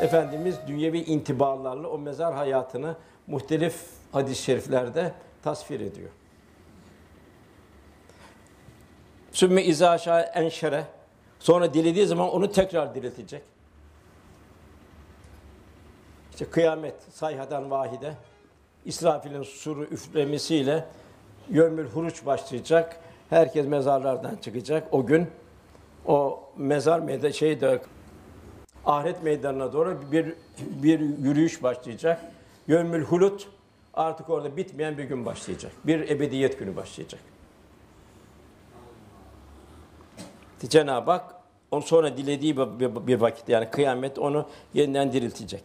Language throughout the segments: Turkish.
Efendimiz dünyevi intibalarla o mezar hayatını muhtelif hadis-i şeriflerde tasvir ediyor. Sümme izâ şâ enşere sonra dilediği zaman onu tekrar diriltecek. İşte kıyamet sayhadan vahide İsrafil'in suru üflemesiyle yömül huruç başlayacak. Herkes mezarlardan çıkacak. O gün o mezar meyda şeyde ahiret meydanına doğru bir bir yürüyüş başlayacak. Yömül hulut artık orada bitmeyen bir gün başlayacak. Bir ebediyet günü başlayacak. Cenab-ı Hak onu sonra dilediği bir vakit yani kıyamet onu yeniden diriltecek.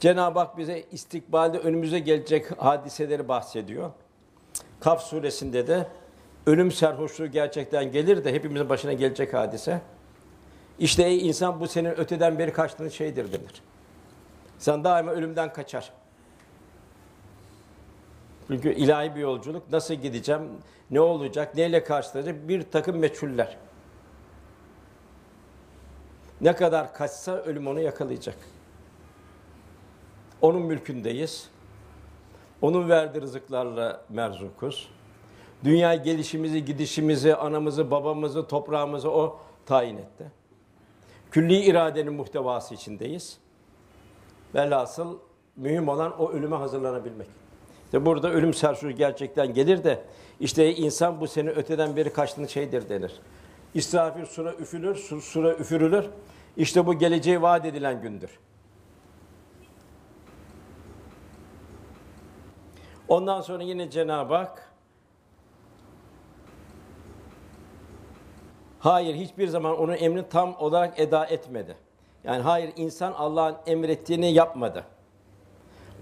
Cenab-ı Hak bize istikbalde önümüze gelecek hadiseleri bahsediyor. Kaf suresinde de ölüm serhoşluğu gerçekten gelir de hepimizin başına gelecek hadise. İşte ey insan bu senin öteden beri kaçtığın şeydir denir. Sen daima ölümden kaçar. Çünkü ilahi bir yolculuk. Nasıl gideceğim, ne olacak, neyle karşılaşacak bir takım meçhuller. Ne kadar kaçsa ölüm onu yakalayacak. Onun mülkündeyiz. Onun verdiği rızıklarla merzukuz. Dünya gelişimizi, gidişimizi, anamızı, babamızı, toprağımızı o tayin etti. Külli iradenin muhtevası içindeyiz. Velhasıl mühim olan o ölüme hazırlanabilmek. İşte burada ölüm sersuyu gerçekten gelir de işte insan bu senin öteden beri kaçtığın şeydir denir. İsrafil sura üfülür, sura üfürülür. İşte bu geleceği vaat edilen gündür. Ondan sonra yine Cenab-ı Hak Hayır, hiçbir zaman onun emrini tam olarak eda etmedi. Yani hayır, insan Allah'ın emrettiğini yapmadı.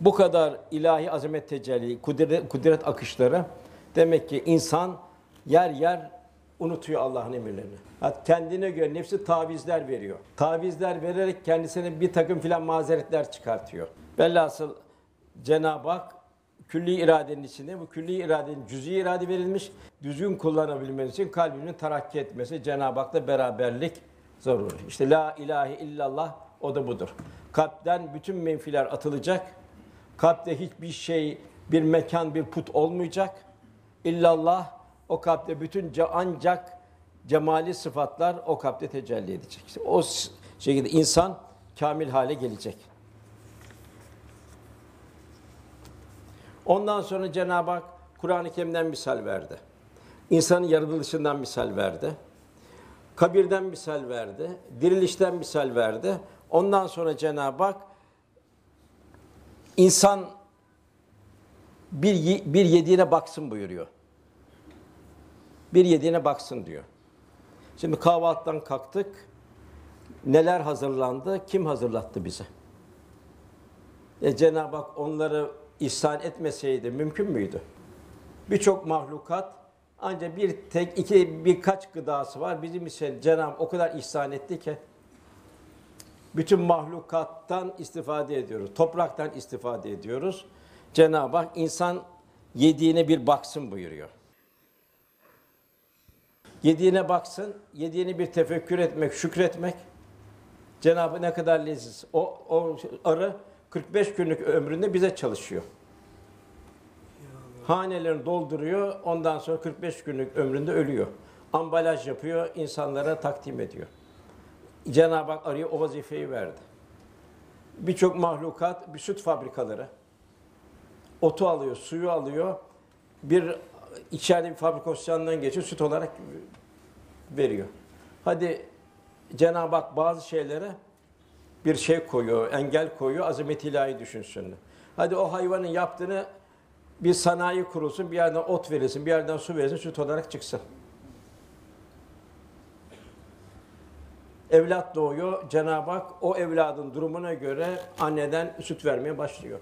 Bu kadar ilahi azamet tecelli, kudret, kudret akışları demek ki insan yer yer unutuyor Allah'ın emirlerini. Hatta kendine göre nefsi tavizler veriyor. Tavizler vererek kendisine bir takım filan mazeretler çıkartıyor. Velhasıl Cenab-ı Hak külli iradenin içinde bu külli iradenin cüz'i irade verilmiş. Düzgün kullanabilmesi için kalbinin terakki etmesi Cenab-ı Hak'la beraberlik zaruri. İşte la ilahe illallah o da budur. Kalpten bütün menfiler atılacak. Kalpte hiçbir şey, bir mekan, bir put olmayacak. İllallah o kalpte bütün ancak cemali sıfatlar o kalpte tecelli edecek. İşte o şekilde insan kamil hale gelecek. Ondan sonra Cenab-ı Hak Kur'an-ı Kerim'den misal verdi. İnsanın yaratılışından misal verdi. Kabirden misal verdi. Dirilişten misal verdi. Ondan sonra Cenab-ı Hak insan bir, bir yediğine baksın buyuruyor. Bir yediğine baksın diyor. Şimdi kahvaltıdan kalktık. Neler hazırlandı? Kim hazırlattı bize? E, Cenab-ı Hak onları ihsan etmeseydi mümkün müydü? Birçok mahlukat ancak bir tek iki birkaç gıdası var. Bizim için Cenab-ı o kadar ihsan etti ki bütün mahlukattan istifade ediyoruz. Topraktan istifade ediyoruz. Cenab-ı Hak insan yediğine bir baksın buyuruyor. Yediğine baksın, yediğini bir tefekkür etmek, şükretmek. Cenab-ı ne kadar leziz. O, o arı 45 günlük ömründe bize çalışıyor. Hanelerini dolduruyor, ondan sonra 45 günlük ömründe ölüyor. Ambalaj yapıyor, insanlara takdim ediyor. Cenab-ı Hak arıya o vazifeyi verdi. Birçok mahlukat, bir süt fabrikaları, otu alıyor, suyu alıyor, bir içeride bir fabrikasyondan geçiyor, süt olarak veriyor. Hadi Cenab-ı Hak bazı şeylere bir şey koyuyor, engel koyuyor, azamet ilahi düşünsün. Hadi o hayvanın yaptığını bir sanayi kurulsun, bir yerden ot verilsin, bir yerden su verilsin, süt olarak çıksın. Evlat doğuyor, Cenab-ı Hak o evladın durumuna göre anneden süt vermeye başlıyor.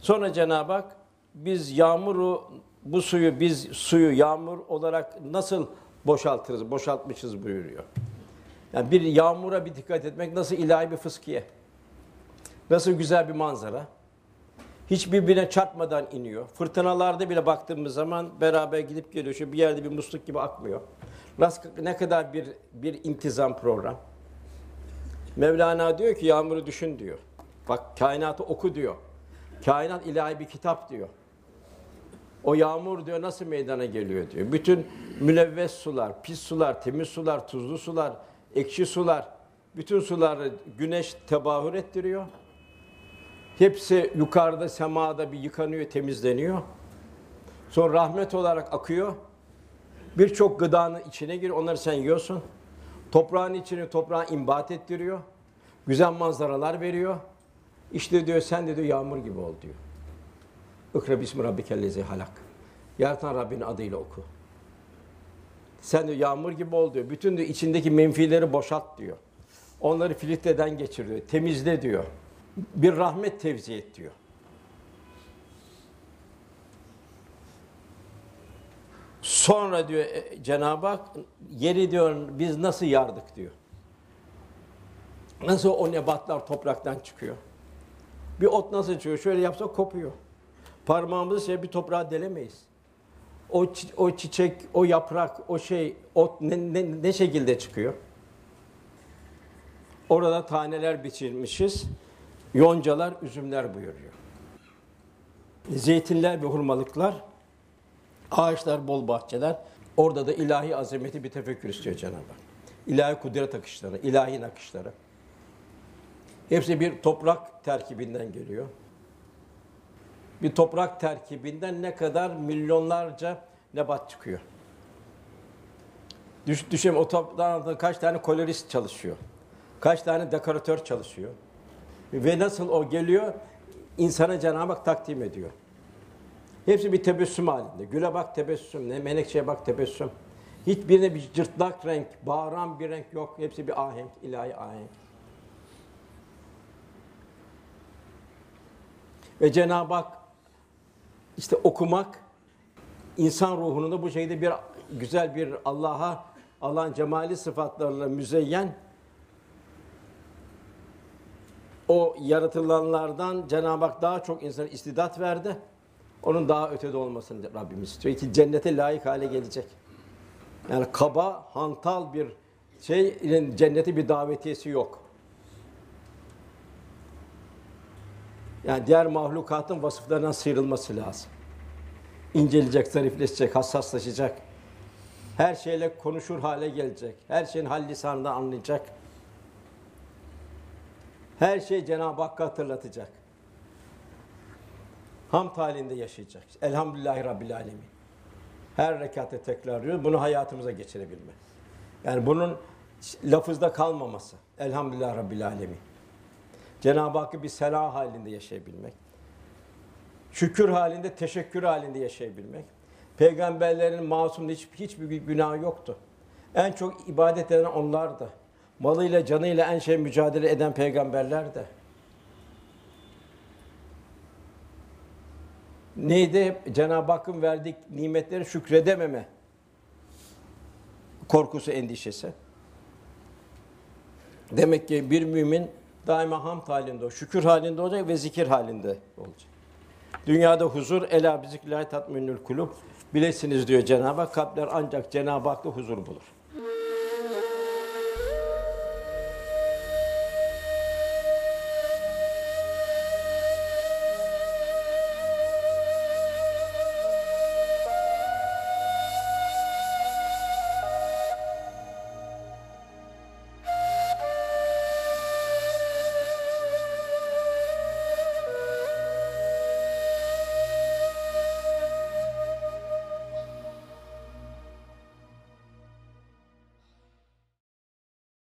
Sonra Cenab-ı Hak biz yağmuru bu suyu biz suyu yağmur olarak nasıl boşaltırız, boşaltmışız buyuruyor. Yani bir yağmura bir dikkat etmek nasıl ilahi bir fıskiye. Nasıl güzel bir manzara. Hiç birbirine çarpmadan iniyor. Fırtınalarda bile baktığımız zaman beraber gidip geliyor. Şu bir yerde bir musluk gibi akmıyor. Ne kadar bir bir intizam program. Mevlana diyor ki yağmuru düşün diyor. Bak kainatı oku diyor. Kainat ilahi bir kitap diyor. O yağmur diyor nasıl meydana geliyor diyor. Bütün mülevves sular, pis sular, temiz sular, tuzlu sular, ekşi sular, bütün suları güneş tebahür ettiriyor. Hepsi yukarıda semada bir yıkanıyor, temizleniyor. Sonra rahmet olarak akıyor. Birçok gıdanın içine giriyor. Onları sen yiyorsun. Toprağın içini toprağa imbat ettiriyor. Güzel manzaralar veriyor. İşte diyor sen de diyor yağmur gibi ol diyor. İkra bismi rabbikellezi halak. Yaratan Rabbinin adıyla oku. Sen diyor yağmur gibi ol diyor. Bütün diyor, içindeki menfileri boşalt diyor. Onları filtreden geçir diyor. Temizle diyor. Bir rahmet tevzi et diyor. Sonra diyor e, Cenab-ı Hak yeri diyor biz nasıl yardık diyor. Nasıl o nebatlar topraktan çıkıyor. Bir ot nasıl çıkıyor? Şöyle yapsak kopuyor. Parmağımızı şey bir toprağa delemeyiz. O o çiçek, o yaprak, o şey, ot ne, ne, ne şekilde çıkıyor? Orada taneler biçilmişiz. Yoncalar, üzümler buyuruyor. Zeytinler ve hurmalıklar, ağaçlar, bol bahçeler. Orada da ilahi azameti bir tefekkür istiyor Cenab-ı Hak. İlahi kudret akışları, ilahi nakışları. Hepsi bir toprak terkibinden geliyor. Bir toprak terkibinden ne kadar milyonlarca nebat çıkıyor. Düş, düşün o toprağında kaç tane kolorist çalışıyor. Kaç tane dekoratör çalışıyor. Ve nasıl o geliyor? insana Cenab-ı Hak takdim ediyor. Hepsi bir tebessüm halinde. Güle bak tebessüm, ne menekşeye bak tebessüm. Hiçbirine bir cırtlak renk, bağıran bir renk yok. Hepsi bir ahenk, ilahi ahenk. Ve Cenab-ı Hak işte okumak insan ruhunu da bu şekilde bir güzel bir Allah'a Allah'ın cemali sıfatlarıyla müzeyyen o yaratılanlardan Cenab-ı Hak daha çok insana istidat verdi. Onun daha ötede olmasını Rabbimiz istiyor ki cennete layık hale gelecek. Yani kaba, hantal bir şey cennete bir davetiyesi yok. Yani diğer mahlukatın vasıflarından sıyrılması lazım. İnceleyecek, zarifleşecek, hassaslaşacak. Her şeyle konuşur hale gelecek. Her şeyin hal lisanında anlayacak. Her şey Cenab-ı Hakk'ı hatırlatacak. Hamd halinde yaşayacak. Elhamdülillahi Rabbil Alemin. Her rekatte tekrarlıyor. Bunu hayatımıza geçirebilme. Yani bunun lafızda kalmaması. Elhamdülillah Rabbil Alemin. Cenab-ı Hakk'ı bir sela halinde yaşayabilmek. Şükür halinde, teşekkür halinde yaşayabilmek. Peygamberlerin masum hiç, hiçbir günah yoktu. En çok ibadet eden onlardı. Malıyla, canıyla en şey mücadele eden peygamberler de. Neydi? Cenab-ı Hakk'ın verdik nimetleri şükredememe korkusu, endişesi. Demek ki bir mümin daima hamd halinde o, şükür halinde olacak ve zikir halinde olacak. Dünyada huzur, ela biziklillahi tatminül kulub. Bilesiniz diyor Cenab-ı Hak, kalpler ancak Cenab-ı Hak'ta huzur bulur.